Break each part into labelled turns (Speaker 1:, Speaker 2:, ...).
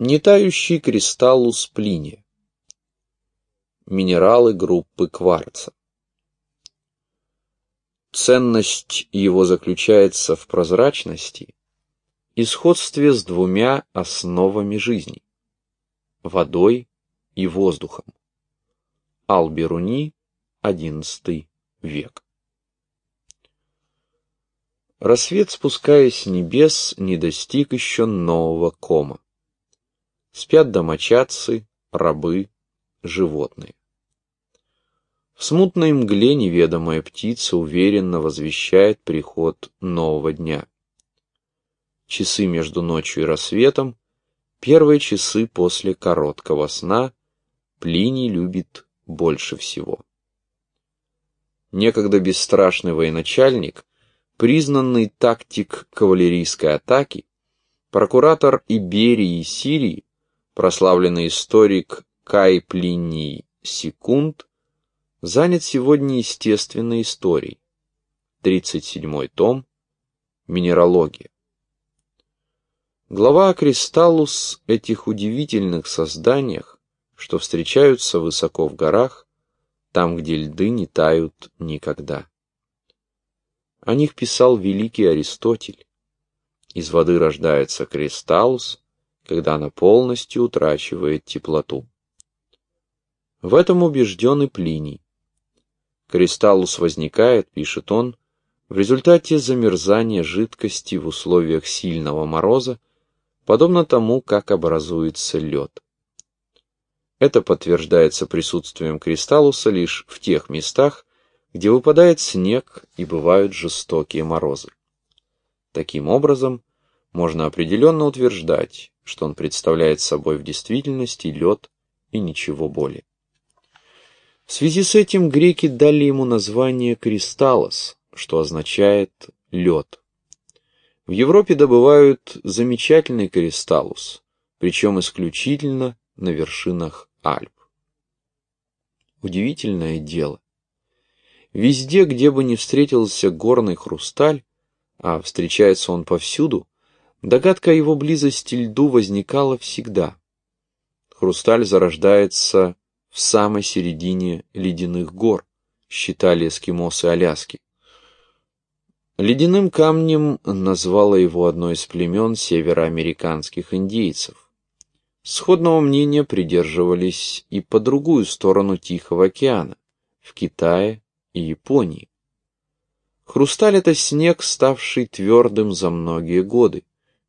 Speaker 1: Нетающий кристаллус плиния. Минералы группы кварца. Ценность его заключается в прозрачности и сходстве с двумя основами жизни – водой и воздухом. Алберуни, XI век. Рассвет, спускаясь с небес, не достиг еще нового кома спят домочадцы, рабы, животные. В смутной мгле неведомая птица уверенно возвещает приход нового дня. Часы между ночью и рассветом, первые часы после короткого сна, Плиний любит больше всего. Некогда бесстрашный военачальник, признанный тактик кавалерийской атаки, прокуратор Иберии и Сирии, прославленный историк Кай Плиний Секунд, занят сегодня естественной историей. 37 том. Минералогия. Глава о кристаллус этих удивительных созданиях, что встречаются высоко в горах, там, где льды не тают никогда. О них писал великий Аристотель. Из воды рождается кристаллус, когда она полностью утрачивает теплоту. В этом убежден и Плиний. Кристаллус возникает, пишет он, в результате замерзания жидкости в условиях сильного мороза, подобно тому, как образуется лед. Это подтверждается присутствием кристаллуса лишь в тех местах, где выпадает снег и бывают жестокие морозы. Таким образом, можно определенно утверждать, что он представляет собой в действительности лед и ничего более. В связи с этим греки дали ему название кристаллос, что означает лед. В Европе добывают замечательный кристаллус, причем исключительно на вершинах Альп. Удивительное дело. Везде, где бы ни встретился горный хрусталь, а встречается он повсюду, Догадка о его близости льду возникала всегда. Хрусталь зарождается в самой середине ледяных гор, считали эскимосы Аляски. Ледяным камнем назвало его одно из племен североамериканских индейцев. Сходного мнения придерживались и по другую сторону Тихого океана, в Китае и Японии. Хрусталь — это снег, ставший твердым за многие годы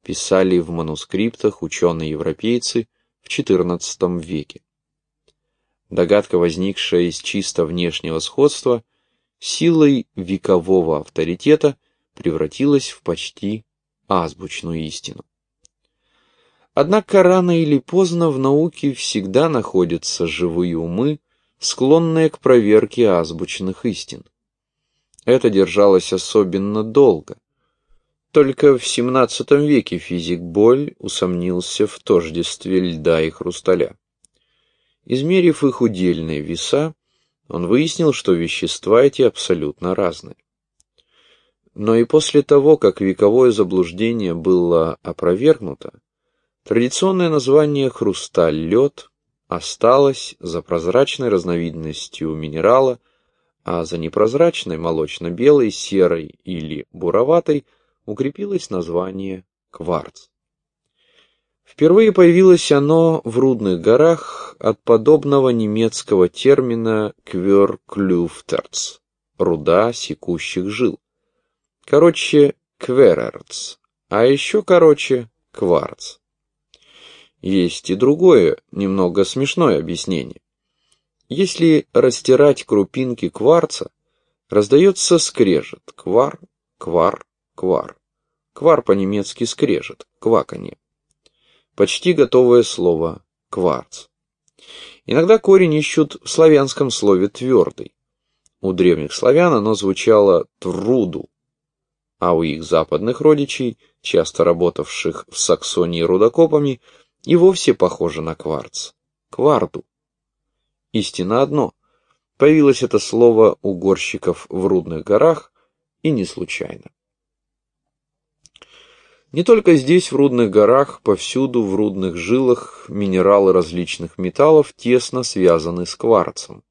Speaker 1: писали в манускриптах ученые-европейцы в XIV веке. Догадка, возникшая из чисто внешнего сходства, силой векового авторитета превратилась в почти азбучную истину. Однако рано или поздно в науке всегда находятся живые умы, склонные к проверке азбучных истин. Это держалось особенно долго, только в XVII веке физик Боль усомнился в тождестве льда и хрусталя. Измерив их удельные веса, он выяснил, что вещества эти абсолютно разные. Но и после того, как вековое заблуждение было опровергнуто, традиционное название хрусталь-лед осталось за прозрачной разновидностью минерала, а за непрозрачной молочно-белой, серой или буроватой – укрепилось название кварц. Впервые появилось оно в Рудных горах от подобного немецкого термина «кверклюфтерц» — руда секущих жил. Короче, кверерц, а еще короче кварц. Есть и другое, немного смешное объяснение. Если растирать крупинки кварца, раздается скрежет квар, квар, Квар. Квар по-немецки скрежет, кваканье. Почти готовое слово кварц. Иногда корень ищут в славянском слове твердый. У древних славян оно звучало труду, а у их западных родичей, часто работавших в Саксонии рудокопами, и вовсе похоже на кварц. Кварду. Истина одно. Появилось это слово у горщиков в Рудных горах, и не случайно. Не только здесь, в рудных горах, повсюду в рудных жилах минералы различных металлов тесно связаны с кварцем.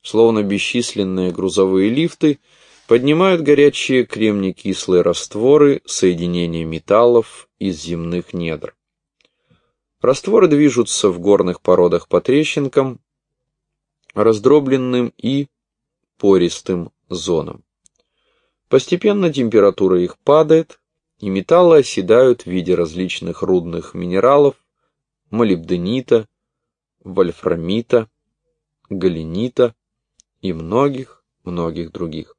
Speaker 1: Словно бесчисленные грузовые лифты поднимают горячие кремний-кислые растворы соединения металлов из земных недр. Растворы движутся в горных породах по трещинкам, раздробленным и пористым зонам. Постепенно температура их падает, и металлы оседают в виде различных рудных минералов, молибденита, вольфрамита, галенита и многих-многих других.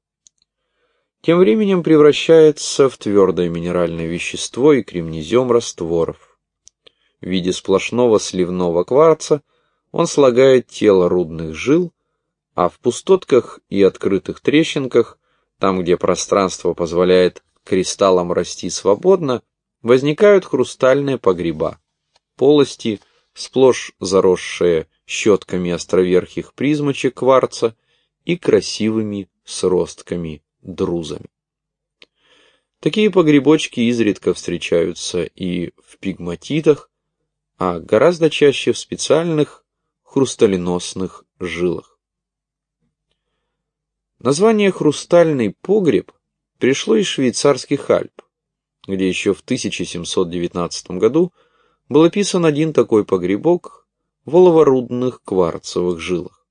Speaker 1: Тем временем превращается в твердое минеральное вещество и кремнезем растворов. В виде сплошного сливного кварца он слагает тело рудных жил, а в пустотках и открытых трещинках, там где пространство позволяет кристаллам расти свободно, возникают хрустальные погреба, полости, сплошь заросшие щетками островерхих призмочек кварца и красивыми сростками друзами. Такие погребочки изредка встречаются и в пигматитах, а гораздо чаще в специальных хрусталиносных жилах. Название «хрустальный погреб» пришло из швейцарских Альп, где еще в 1719 году был описан один такой погребок в оловорудных кварцевых жилах.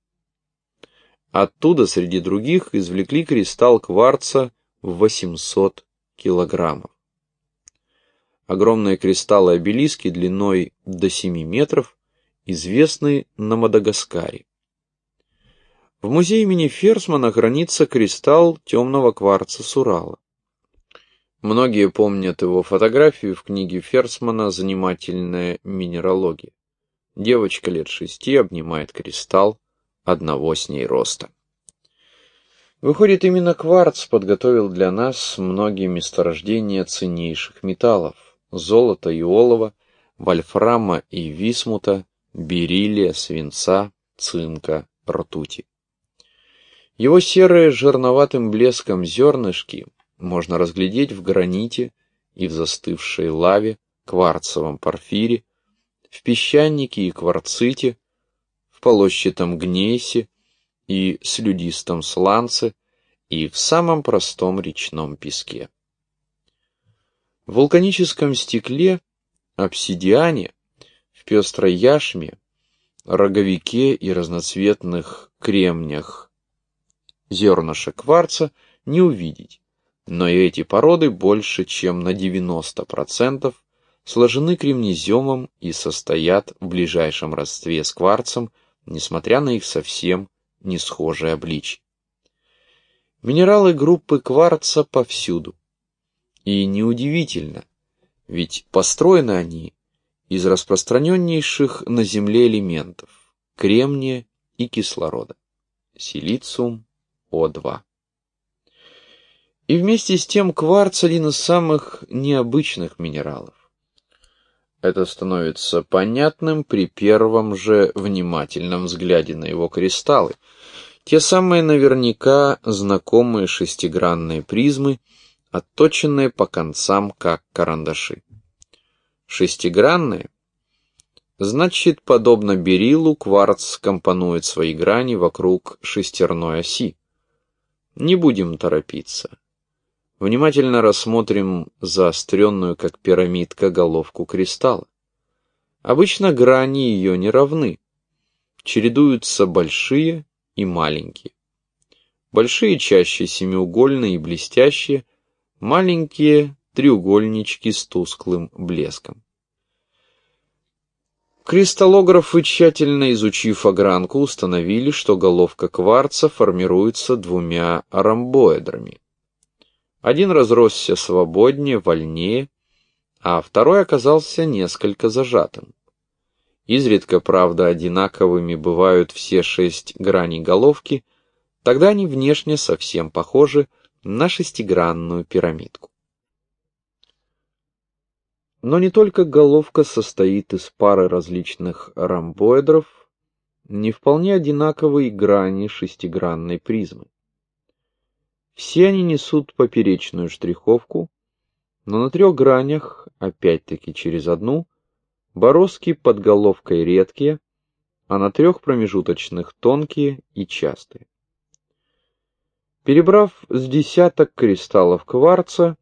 Speaker 1: Оттуда, среди других, извлекли кристалл кварца в 800 килограммов. Огромные кристаллы-обелиски длиной до 7 метров известны на Мадагаскаре. В музее имени Ферсмана хранится кристалл темного кварца с Урала. Многие помнят его фотографию в книге Ферсмана «Занимательная минералогия». Девочка лет шести обнимает кристалл одного с ней роста. Выходит, именно кварц подготовил для нас многие месторождения ценнейших металлов – золота и олова, вольфрама и висмута, бериллия, свинца, цинка, ртути. Его серые жирноватым блеском зернышки можно разглядеть в граните и в застывшей лаве, кварцевом порфире, в песчанике и кварците, в полощатом гнейсе и слюдистом сланце и в самом простом речном песке. В вулканическом стекле, обсидиане, в пестрой яшме, роговике и разноцветных кремнях зернышек кварца не увидеть, но и эти породы больше чем на 90% сложены кремнеземом и состоят в ближайшем родстве с кварцем несмотря на их совсем не схожее обличье. Минералы группы кварца повсюду. И неудивительно, ведь построены они из распространеннейших на Земле элементов – кремния и кислорода, силициум О2. И вместе с тем кварц один из самых необычных минералов. Это становится понятным при первом же внимательном взгляде на его кристаллы. Те самые наверняка знакомые шестигранные призмы, отточенные по концам как карандаши. Шестигранные Значит, подобно берилу, кварц компонует свои грани вокруг шестерной оси. Не будем торопиться. Внимательно рассмотрим заостренную, как пирамидка, головку кристалла. Обычно грани ее не равны. Чередуются большие и маленькие. Большие чаще семиугольные и блестящие, маленькие треугольнички с тусклым блеском. Кристаллографы, тщательно изучив огранку, установили, что головка кварца формируется двумя ромбоэдрами. Один разросся свободнее, вольнее, а второй оказался несколько зажатым. Изредка, правда, одинаковыми бывают все шесть граней головки, тогда они внешне совсем похожи на шестигранную пирамидку. Но не только головка состоит из пары различных ромбоэдров, не вполне одинаковые грани шестигранной призмы. Все они несут поперечную штриховку, но на трех гранях, опять-таки через одну, бороздки под головкой редкие, а на трех промежуточных тонкие и частые. Перебрав с десяток кристаллов кварца,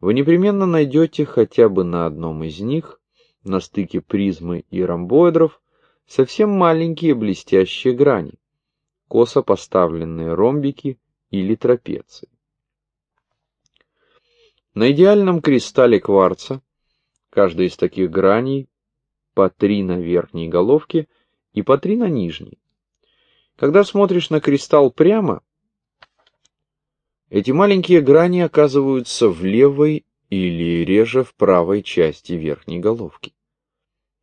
Speaker 1: вы непременно найдете хотя бы на одном из них, на стыке призмы и ромбоидров, совсем маленькие блестящие грани, косо поставленные ромбики или трапеции. На идеальном кристалле кварца каждая из таких граней по три на верхней головке и по три на нижней. Когда смотришь на кристалл прямо, эти маленькие грани оказываются в левой или реже в правой части верхней головки.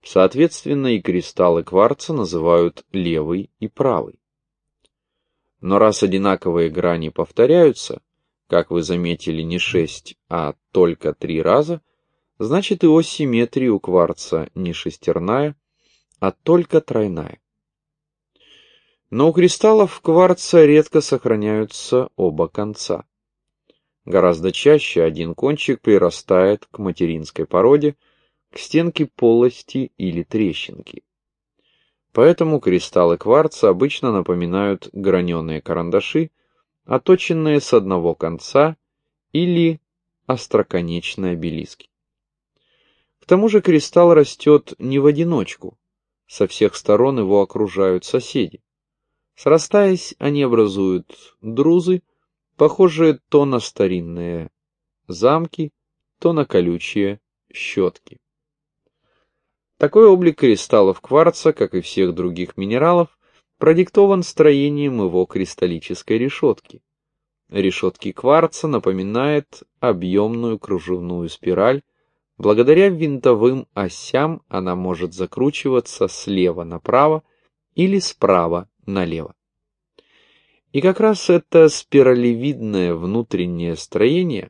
Speaker 1: Соответственно, и кристаллы кварца называют левый и правый. Но раз одинаковые грани повторяются, как вы заметили, не шесть, а только три раза, значит и ось симметрии у кварца не шестерная, а только тройная. Но у кристаллов кварца редко сохраняются оба конца. Гораздо чаще один кончик прирастает к материнской породе, к стенке полости или трещинки. Поэтому кристаллы кварца обычно напоминают граненые карандаши, оточенные с одного конца или остроконечные обелиски. К тому же кристалл растет не в одиночку, со всех сторон его окружают соседи. Срастаясь, они образуют друзы, похожие то на старинные замки, то на колючие щетки. Такой облик кристаллов кварца, как и всех других минералов, продиктован строением его кристаллической решетки. Решетки кварца напоминает объемную кружевную спираль, благодаря винтовым осям она может закручиваться слева направо или справа налево. И как раз это спиралевидное внутреннее строение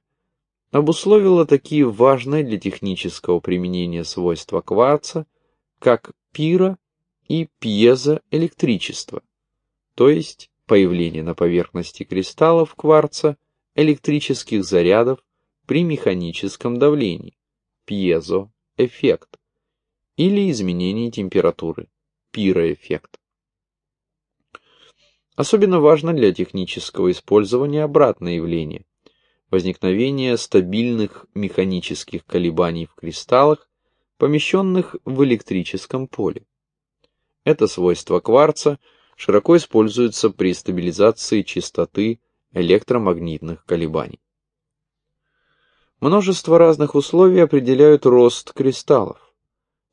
Speaker 1: обусловило такие важные для технического применения свойства кварца, как пиро и пьезоэлектричество, то есть появление на поверхности кристаллов кварца электрических зарядов при механическом давлении, пьезоэффект, или изменении температуры, пироэффект. Особенно важно для технического использования обратное явление – возникновение стабильных механических колебаний в кристаллах, помещенных в электрическом поле. Это свойство кварца широко используется при стабилизации частоты электромагнитных колебаний. Множество разных условий определяют рост кристаллов.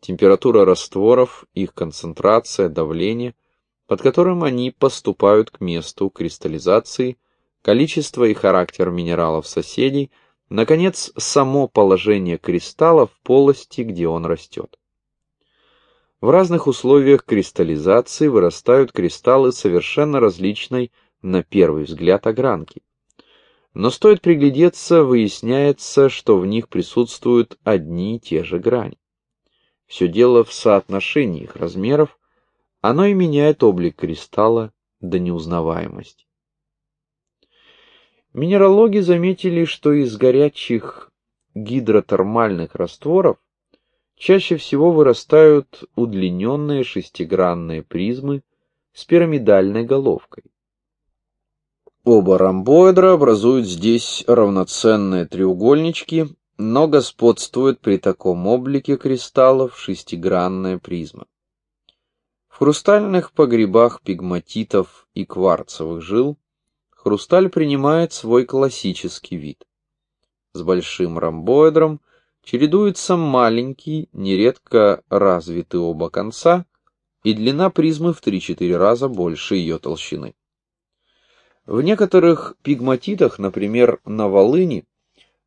Speaker 1: Температура растворов, их концентрация, давление – под которым они поступают к месту кристаллизации, количество и характер минералов соседей, наконец, само положение кристалла в полости, где он растет. В разных условиях кристаллизации вырастают кристаллы совершенно различной на первый взгляд огранки. Но стоит приглядеться, выясняется, что в них присутствуют одни и те же грани. Все дело в соотношении их размеров, оно и меняет облик кристалла до неузнаваемости. Минералоги заметили, что из горячих гидротермальных растворов чаще всего вырастают удлиненные шестигранные призмы с пирамидальной головкой. Оба ромбоэдра образуют здесь равноценные треугольнички, но господствует при таком облике кристаллов шестигранная призма. В хрустальных погребах пигматитов и кварцевых жил хрусталь принимает свой классический вид. С большим ромбоэдром чередуется маленький, нередко развитый оба конца, и длина призмы в 3-4 раза больше ее толщины. В некоторых пигматитах, например, на волыни,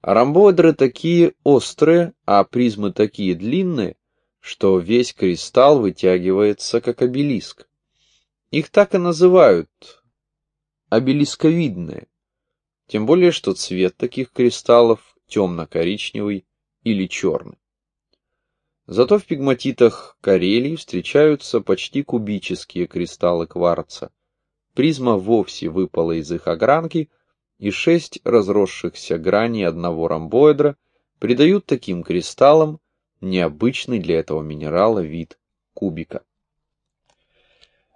Speaker 1: ромбоэдры такие острые, а призмы такие длинные, что весь кристалл вытягивается как обелиск. Их так и называют обелисковидные, тем более что цвет таких кристаллов темно-коричневый или черный. Зато в пигматитах Карелии встречаются почти кубические кристаллы кварца. Призма вовсе выпала из их огранки, и шесть разросшихся граней одного ромбоэдра придают таким кристаллам необычный для этого минерала вид кубика.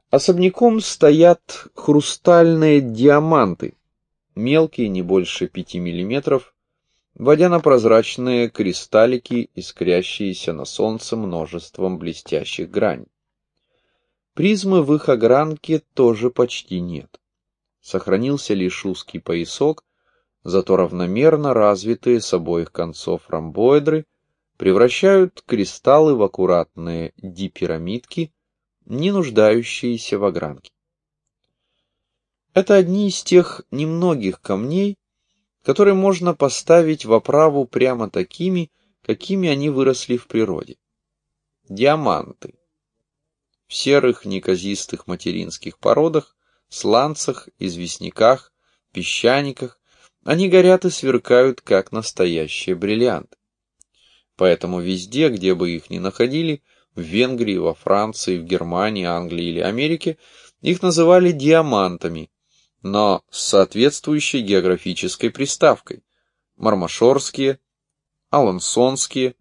Speaker 1: Особняком стоят хрустальные диаманты, мелкие, не больше 5 мм, водяно-прозрачные кристаллики, искрящиеся на солнце множеством блестящих граней. Призмы в их огранке тоже почти нет. Сохранился лишь узкий поясок, зато равномерно развитые с обоих концов ромбоидры превращают кристаллы в аккуратные дипирамидки, не нуждающиеся в огранке. Это одни из тех немногих камней, которые можно поставить в оправу прямо такими, какими они выросли в природе. Диаманты. В серых неказистых материнских породах, сланцах, известняках, песчаниках они горят и сверкают, как настоящие бриллианты. Поэтому везде, где бы их ни находили, в Венгрии, во Франции, в Германии, Англии или Америке, их называли диамантами, но с соответствующей географической приставкой. Мармашорские, Алансонские,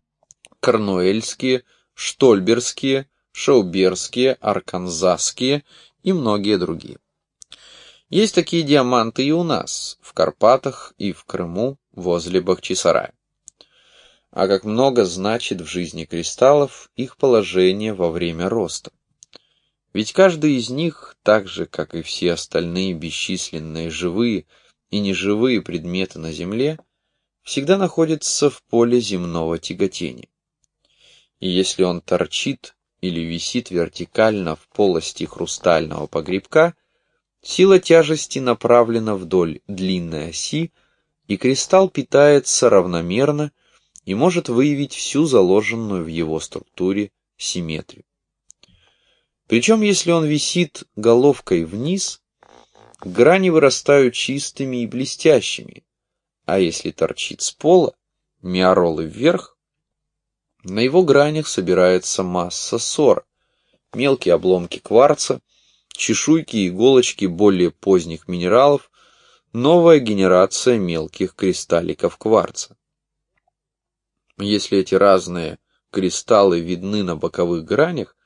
Speaker 1: Корнуэльские, Штольберские, Шауберские, Арканзасские и многие другие. Есть такие диаманты и у нас, в Карпатах и в Крыму, возле Бахчисарая а как много значит в жизни кристаллов их положение во время роста. Ведь каждый из них, так же, как и все остальные бесчисленные живые и неживые предметы на Земле, всегда находится в поле земного тяготения. И если он торчит или висит вертикально в полости хрустального погребка, сила тяжести направлена вдоль длинной оси, и кристалл питается равномерно и может выявить всю заложенную в его структуре симметрию. Причем, если он висит головкой вниз, грани вырастают чистыми и блестящими, а если торчит с пола, миоролы вверх, на его гранях собирается масса ссора, мелкие обломки кварца, чешуйки и иголочки более поздних минералов, новая генерация мелких кристалликов кварца. Если эти разные кристаллы видны на боковых гранях,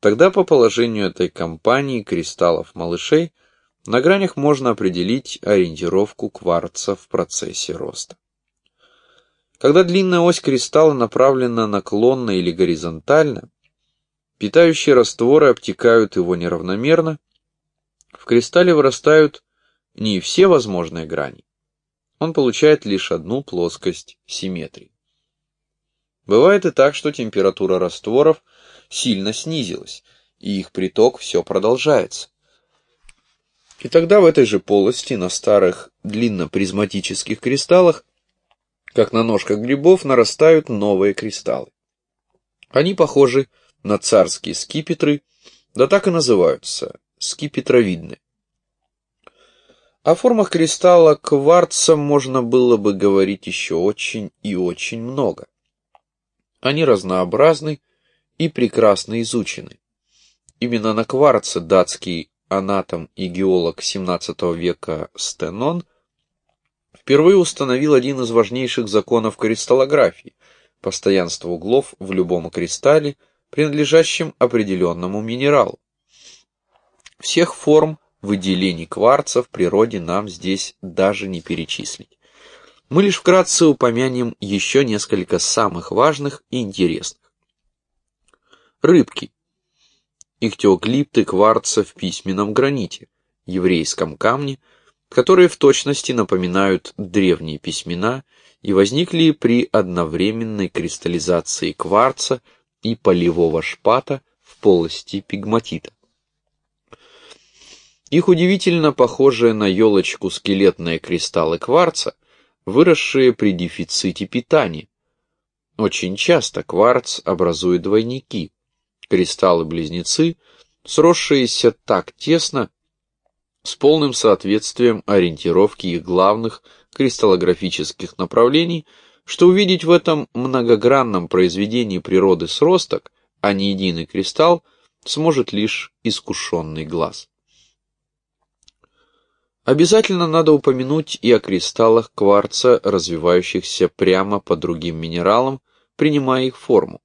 Speaker 1: тогда по положению этой компании кристаллов малышей на гранях можно определить ориентировку кварца в процессе роста. Когда длинная ось кристалла направлена наклонно или горизонтально, питающие растворы обтекают его неравномерно, в кристалле вырастают не все возможные грани, он получает лишь одну плоскость симметрии. Бывает и так, что температура растворов сильно снизилась, и их приток все продолжается. И тогда в этой же полости на старых длиннопризматических кристаллах, как на ножках грибов, нарастают новые кристаллы. Они похожи на царские скипетры, да так и называются – скипетровидные. О формах кристалла кварца можно было бы говорить еще очень и очень много. Они разнообразны и прекрасно изучены. Именно на кварце датский анатом и геолог XVII века Стенон впервые установил один из важнейших законов кристаллографии – постоянство углов в любом кристалле, принадлежащем определенному минералу. Всех форм выделений кварца в природе нам здесь даже не перечислить. Мы лишь вкратце упомянем еще несколько самых важных и интересных. Рыбки. Ихтиоклипты кварца в письменном граните, еврейском камне, которые в точности напоминают древние письмена и возникли при одновременной кристаллизации кварца и полевого шпата в полости пигматита. Их удивительно похожие на елочку скелетные кристаллы кварца выросшие при дефиците питания. Очень часто кварц образует двойники, кристаллы-близнецы, сросшиеся так тесно, с полным соответствием ориентировки их главных кристаллографических направлений, что увидеть в этом многогранном произведении природы сросток, а не единый кристалл, сможет лишь искушенный глаз. Обязательно надо упомянуть и о кристаллах кварца, развивающихся прямо по другим минералам, принимая их форму.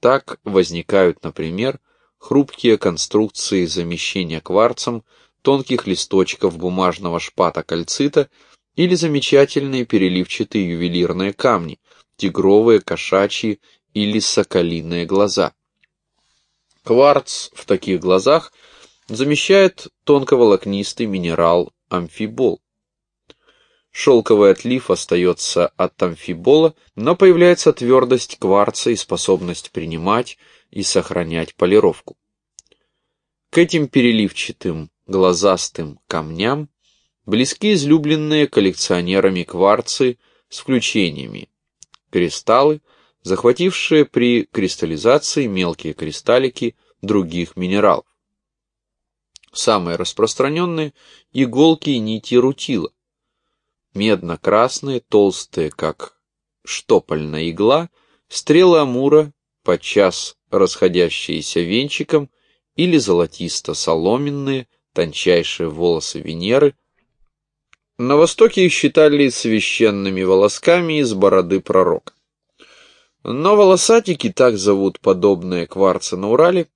Speaker 1: Так возникают, например, хрупкие конструкции замещения кварцем тонких листочков бумажного шпата кальцита или замечательные переливчатые ювелирные камни, тигровые, кошачьи или соколиные глаза. Кварц в таких глазах замещает тонковолокнистый минерал амфибол. Шелковый отлив остается от амфибола, но появляется твердость кварца и способность принимать и сохранять полировку. К этим переливчатым, глазастым камням близки излюбленные коллекционерами кварцы с включениями. Кристаллы, захватившие при кристаллизации мелкие кристаллики других минералов. Самые распространенные – иголки и нити рутила. Медно-красные, толстые, как штопольная игла, стрелы амура, подчас расходящиеся венчиком, или золотисто-соломенные, тончайшие волосы Венеры. На Востоке их считали священными волосками из бороды пророка. Но волосатики, так зовут подобные кварцы на Урале,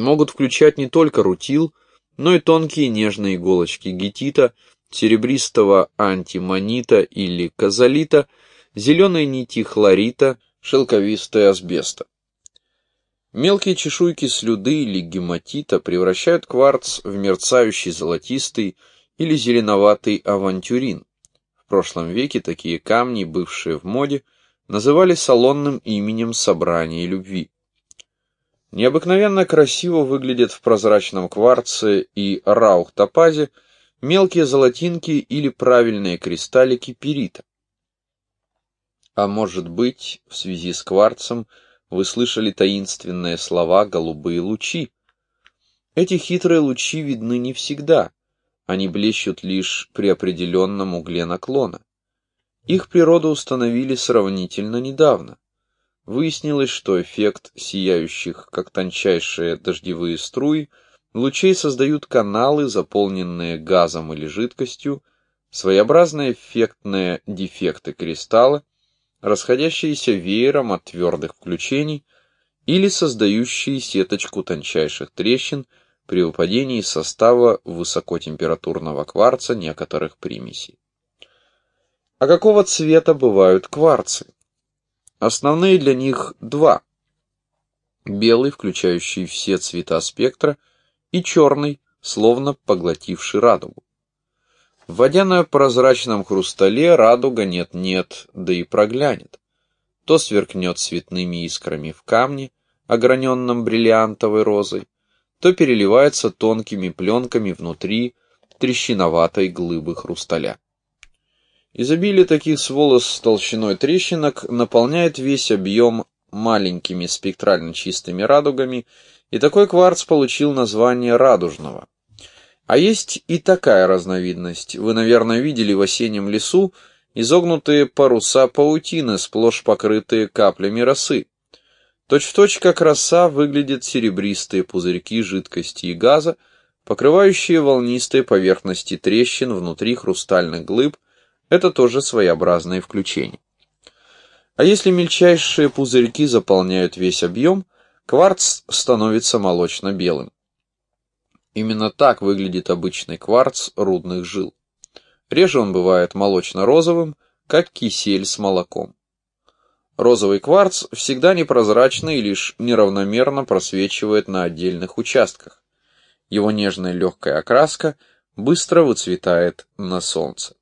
Speaker 1: могут включать не только рутил, но и тонкие нежные иголочки гетита, серебристого антимонита или казолита, зеленые нити хлорита, шелковистые асбеста. Мелкие чешуйки слюды или гематита превращают кварц в мерцающий золотистый или зеленоватый авантюрин. В прошлом веке такие камни, бывшие в моде, называли салонным именем собрания любви. Необыкновенно красиво выглядят в прозрачном кварце и раух-топазе мелкие золотинки или правильные кристаллики перита. А может быть, в связи с кварцем вы слышали таинственные слова «голубые лучи». Эти хитрые лучи видны не всегда, они блещут лишь при определенном угле наклона. Их природу установили сравнительно недавно. Выяснилось, что эффект сияющих, как тончайшие дождевые струи, лучей создают каналы, заполненные газом или жидкостью, своеобразные эффектные дефекты кристалла, расходящиеся веером от твердых включений или создающие сеточку тончайших трещин при выпадении состава высокотемпературного кварца некоторых примесей. А какого цвета бывают кварцы? Основные для них два. Белый, включающий все цвета спектра, и черный, словно поглотивший радугу. Вводя на прозрачном хрустале, радуга нет-нет, да и проглянет. То сверкнет цветными искрами в камне, ограненном бриллиантовой розой, то переливается тонкими пленками внутри трещиноватой глыбы хрусталя. Изобилие таких сволос с толщиной трещинок наполняет весь объем маленькими спектрально чистыми радугами, и такой кварц получил название радужного. А есть и такая разновидность. Вы, наверное, видели в осеннем лесу изогнутые паруса паутины, сплошь покрытые каплями росы. Точь-в-точь, точь, как роса, выглядят серебристые пузырьки жидкости и газа, покрывающие волнистые поверхности трещин внутри хрустальных глыб, это тоже своеобразное включение. А если мельчайшие пузырьки заполняют весь объем, кварц становится молочно-белым. Именно так выглядит обычный кварц рудных жил. Реже он бывает молочно-розовым, как кисель с молоком. Розовый кварц всегда непрозрачный и лишь неравномерно просвечивает на отдельных участках. Его нежная легкая окраска быстро выцветает на солнце.